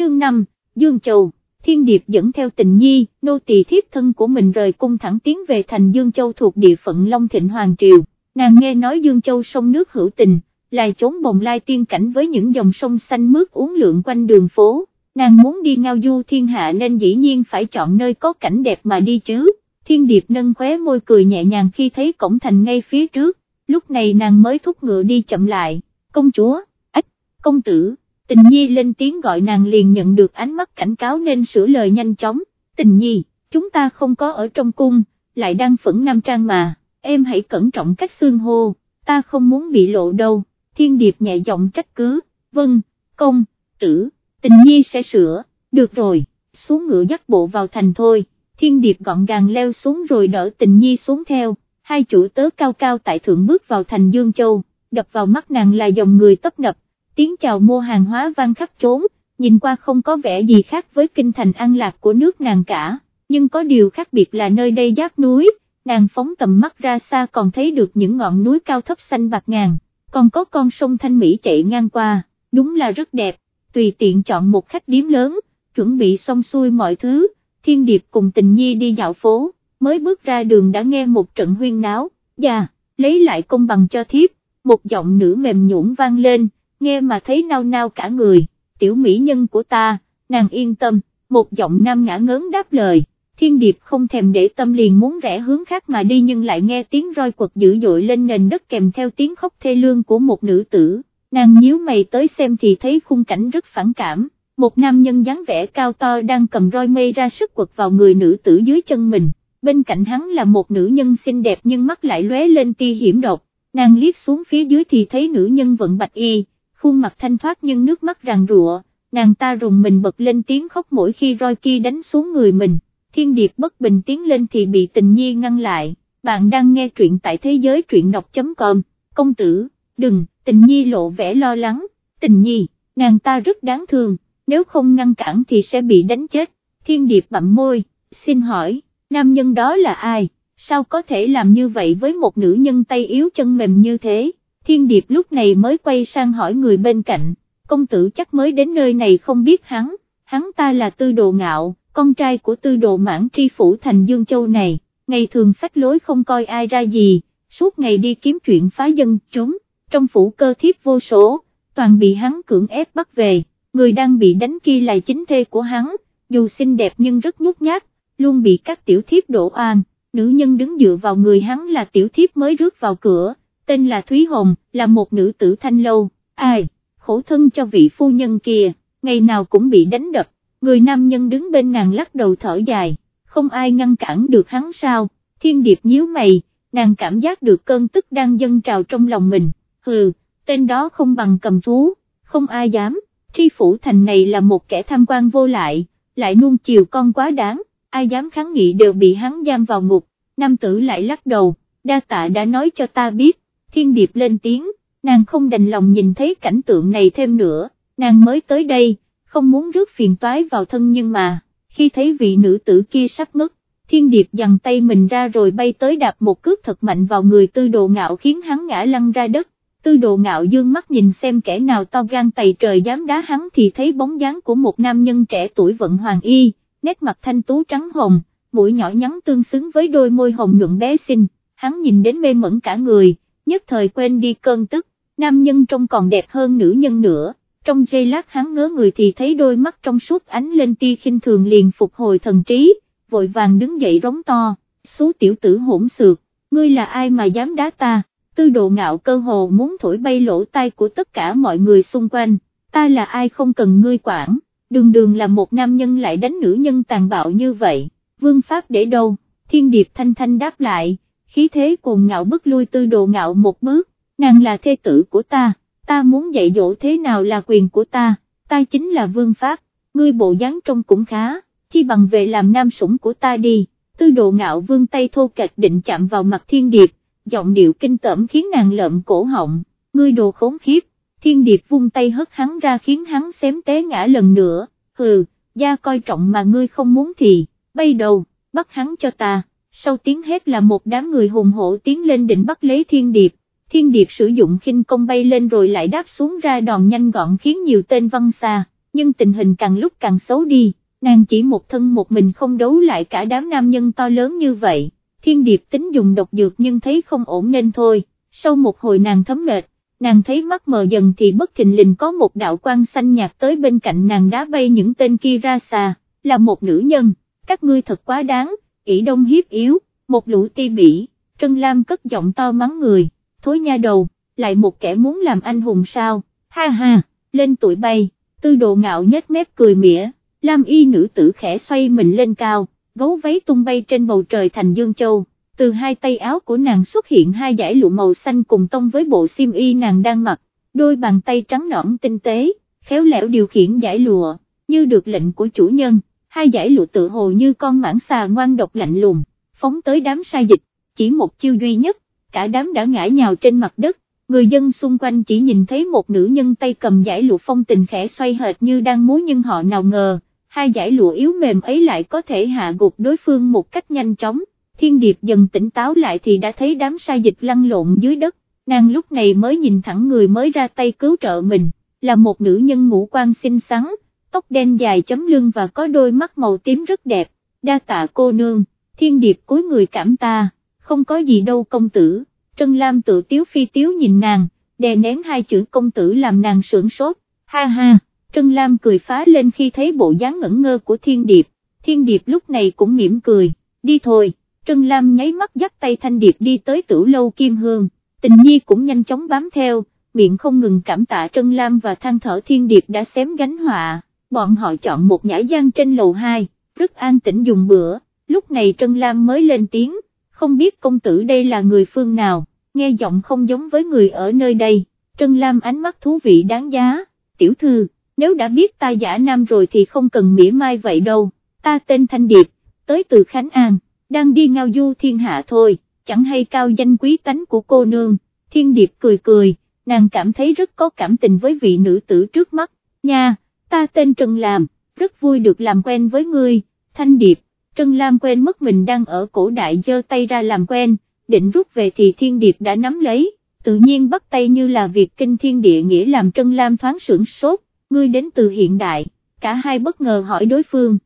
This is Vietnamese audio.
chương 5, Dương Châu, Thiên Điệp dẫn theo tình nhi, nô tỳ thiếp thân của mình rời cung thẳng tiến về thành Dương Châu thuộc địa phận Long Thịnh Hoàng Triều, nàng nghe nói Dương Châu sông nước hữu tình, lại trốn bồng lai tiên cảnh với những dòng sông xanh mướt uốn lượn quanh đường phố, nàng muốn đi ngao du thiên hạ nên dĩ nhiên phải chọn nơi có cảnh đẹp mà đi chứ, Thiên Điệp nâng khóe môi cười nhẹ nhàng khi thấy cổng thành ngay phía trước, lúc này nàng mới thúc ngựa đi chậm lại, công chúa, ách, công tử tình nhi lên tiếng gọi nàng liền nhận được ánh mắt cảnh cáo nên sửa lời nhanh chóng, tình nhi, chúng ta không có ở trong cung, lại đang phẫn nam trang mà, em hãy cẩn trọng cách xương hô, ta không muốn bị lộ đâu, thiên điệp nhẹ giọng trách cứ, vâng, công, tử, tình nhi sẽ sửa, được rồi, xuống ngựa dắt bộ vào thành thôi, thiên điệp gọn gàng leo xuống rồi đỡ tình nhi xuống theo, hai chủ tớ cao cao tại thượng bước vào thành Dương Châu, đập vào mắt nàng là dòng người tấp nập, tiếng chào mua hàng hóa vang khắp chốn, nhìn qua không có vẻ gì khác với kinh thành an lạc của nước nàng cả, nhưng có điều khác biệt là nơi đây giáp núi, nàng phóng tầm mắt ra xa còn thấy được những ngọn núi cao thấp xanh bạc ngàn, còn có con sông Thanh Mỹ chạy ngang qua, đúng là rất đẹp, tùy tiện chọn một khách điếm lớn, chuẩn bị xong xuôi mọi thứ, thiên điệp cùng tình nhi đi dạo phố, mới bước ra đường đã nghe một trận huyên náo, già, lấy lại công bằng cho thiếp, một giọng nữ mềm nhũn vang lên, nghe mà thấy nao nao cả người, tiểu mỹ nhân của ta, nàng yên tâm, một giọng nam ngã ngớn đáp lời, thiên điệp không thèm để tâm liền muốn rẽ hướng khác mà đi nhưng lại nghe tiếng roi quật dữ dội lên nền đất kèm theo tiếng khóc thê lương của một nữ tử, nàng nhíu mày tới xem thì thấy khung cảnh rất phản cảm, một nam nhân dáng vẻ cao to đang cầm roi mây ra sức quật vào người nữ tử dưới chân mình, bên cạnh hắn là một nữ nhân xinh đẹp nhưng mắt lại lóe lên tia hiểm độc, nàng liếc xuống phía dưới thì thấy nữ nhân vận bạch y, khuôn mặt thanh thoát nhưng nước mắt ràng rụa, nàng ta rùng mình bật lên tiếng khóc mỗi khi roi kia đánh xuống người mình, thiên điệp bất bình tiến lên thì bị tình nhi ngăn lại, bạn đang nghe truyện tại thế giới truyện đọc.com, công tử, đừng, tình nhi lộ vẻ lo lắng, tình nhi, nàng ta rất đáng thương, nếu không ngăn cản thì sẽ bị đánh chết, thiên điệp bặm môi, xin hỏi, nam nhân đó là ai, sao có thể làm như vậy với một nữ nhân tay yếu chân mềm như thế? Thiên Điệp lúc này mới quay sang hỏi người bên cạnh, công tử chắc mới đến nơi này không biết hắn, hắn ta là tư đồ ngạo, con trai của tư đồ mãn tri phủ thành Dương Châu này, ngày thường phách lối không coi ai ra gì, suốt ngày đi kiếm chuyện phá dân chúng, trong phủ cơ thiếp vô số, toàn bị hắn cưỡng ép bắt về, người đang bị đánh kia là chính thê của hắn, dù xinh đẹp nhưng rất nhút nhát, luôn bị các tiểu thiếp đổ oan, nữ nhân đứng dựa vào người hắn là tiểu thiếp mới rước vào cửa tên là Thúy Hồng, là một nữ tử thanh lâu, ai, khổ thân cho vị phu nhân kia, ngày nào cũng bị đánh đập, người nam nhân đứng bên nàng lắc đầu thở dài, không ai ngăn cản được hắn sao, thiên điệp nhíu mày, nàng cảm giác được cơn tức đang dâng trào trong lòng mình, hừ, tên đó không bằng cầm thú, không ai dám, tri phủ thành này là một kẻ tham quan vô lại, lại nuông chiều con quá đáng, ai dám kháng nghị đều bị hắn giam vào ngục, nam tử lại lắc đầu, đa tạ đã nói cho ta biết, thiên điệp lên tiếng, nàng không đành lòng nhìn thấy cảnh tượng này thêm nữa, nàng mới tới đây, không muốn rước phiền toái vào thân nhưng mà, khi thấy vị nữ tử kia sắp ngất, thiên điệp dằn tay mình ra rồi bay tới đạp một cước thật mạnh vào người tư đồ ngạo khiến hắn ngã lăn ra đất. Tư đồ ngạo dương mắt nhìn xem kẻ nào to gan tày trời dám đá hắn thì thấy bóng dáng của một nam nhân trẻ tuổi vận hoàng y, nét mặt thanh tú trắng hồng, mũi nhỏ nhắn tương xứng với đôi môi hồng nhuận bé xinh, hắn nhìn đến mê mẩn cả người, nhất thời quên đi cơn tức, nam nhân trông còn đẹp hơn nữ nhân nữa, trong giây lát hắn ngớ người thì thấy đôi mắt trong suốt ánh lên tia khinh thường liền phục hồi thần trí, vội vàng đứng dậy rống to, số tiểu tử hỗn xược, ngươi là ai mà dám đá ta, tư độ ngạo cơ hồ muốn thổi bay lỗ tai của tất cả mọi người xung quanh, ta là ai không cần ngươi quản, đường đường là một nam nhân lại đánh nữ nhân tàn bạo như vậy, vương pháp để đâu, thiên điệp thanh thanh đáp lại, khí thế cuồng ngạo bức lui tư đồ ngạo một bước, nàng là thê tử của ta, ta muốn dạy dỗ thế nào là quyền của ta, ta chính là vương pháp, ngươi bộ dáng trông cũng khá, chi bằng về làm nam sủng của ta đi, tư đồ ngạo vương tay thô kệch định chạm vào mặt thiên điệp, giọng điệu kinh tởm khiến nàng lợm cổ họng, ngươi đồ khốn khiếp, thiên điệp vung tay hất hắn ra khiến hắn xém té ngã lần nữa, hừ, gia coi trọng mà ngươi không muốn thì, bay đầu, bắt hắn cho ta sau tiếng hét là một đám người hùng hổ tiến lên định bắt lấy thiên điệp, thiên điệp sử dụng khinh công bay lên rồi lại đáp xuống ra đòn nhanh gọn khiến nhiều tên văng xa, nhưng tình hình càng lúc càng xấu đi, nàng chỉ một thân một mình không đấu lại cả đám nam nhân to lớn như vậy, thiên điệp tính dùng độc dược nhưng thấy không ổn nên thôi, sau một hồi nàng thấm mệt, nàng thấy mắt mờ dần thì bất thình lình có một đạo quan xanh nhạt tới bên cạnh nàng đá bay những tên kia ra xa, là một nữ nhân, các ngươi thật quá đáng, ỷ đông hiếp yếu, một lũ ti bỉ, Trân Lam cất giọng to mắng người, thối nha đầu, lại một kẻ muốn làm anh hùng sao, ha ha, lên tuổi bay, tư độ ngạo nhếch mép cười mỉa, Lam y nữ tử khẽ xoay mình lên cao, gấu váy tung bay trên bầu trời thành dương châu, từ hai tay áo của nàng xuất hiện hai dải lụa màu xanh cùng tông với bộ xiêm y nàng đang mặc, đôi bàn tay trắng nõn tinh tế, khéo léo điều khiển dải lụa, như được lệnh của chủ nhân, hai giải lụa tự hồ như con mãng xà ngoan độc lạnh lùng, phóng tới đám sai dịch, chỉ một chiêu duy nhất, cả đám đã ngã nhào trên mặt đất, người dân xung quanh chỉ nhìn thấy một nữ nhân tay cầm giải lụa phong tình khẽ xoay hệt như đang múa nhưng họ nào ngờ, hai giải lụa yếu mềm ấy lại có thể hạ gục đối phương một cách nhanh chóng, thiên điệp dần tỉnh táo lại thì đã thấy đám sai dịch lăn lộn dưới đất, nàng lúc này mới nhìn thẳng người mới ra tay cứu trợ mình, là một nữ nhân ngũ quan xinh xắn, tóc đen dài chấm lưng và có đôi mắt màu tím rất đẹp, đa tạ cô nương, thiên điệp cúi người cảm ta, không có gì đâu công tử, Trân Lam tự tiếu phi tiếu nhìn nàng, đè nén hai chữ công tử làm nàng sưởng sốt, ha ha, Trân Lam cười phá lên khi thấy bộ dáng ngẩn ngơ của thiên điệp, thiên điệp lúc này cũng mỉm cười, đi thôi, Trân Lam nháy mắt dắt tay thanh điệp đi tới tử lâu kim hương, tình nhi cũng nhanh chóng bám theo, miệng không ngừng cảm tạ Trân Lam và than thở thiên điệp đã xém gánh họa, bọn họ chọn một nhã gian trên lầu 2, rất an tĩnh dùng bữa, lúc này Trân Lam mới lên tiếng, không biết công tử đây là người phương nào, nghe giọng không giống với người ở nơi đây, Trân Lam ánh mắt thú vị đáng giá, tiểu thư, nếu đã biết ta giả nam rồi thì không cần mỉa mai vậy đâu, ta tên Thanh Điệp, tới từ Khánh An, đang đi ngao du thiên hạ thôi, chẳng hay cao danh quý tánh của cô nương, thiên điệp cười cười, nàng cảm thấy rất có cảm tình với vị nữ tử trước mắt, nha, ta tên Trần Lam, rất vui được làm quen với ngươi, Thanh Điệp, Trần Lam quên mất mình đang ở cổ đại giơ tay ra làm quen, định rút về thì thiên điệp đã nắm lấy, tự nhiên bắt tay như là việc kinh thiên địa nghĩa làm Trần Lam thoáng sửng sốt, ngươi đến từ hiện đại, cả hai bất ngờ hỏi đối phương,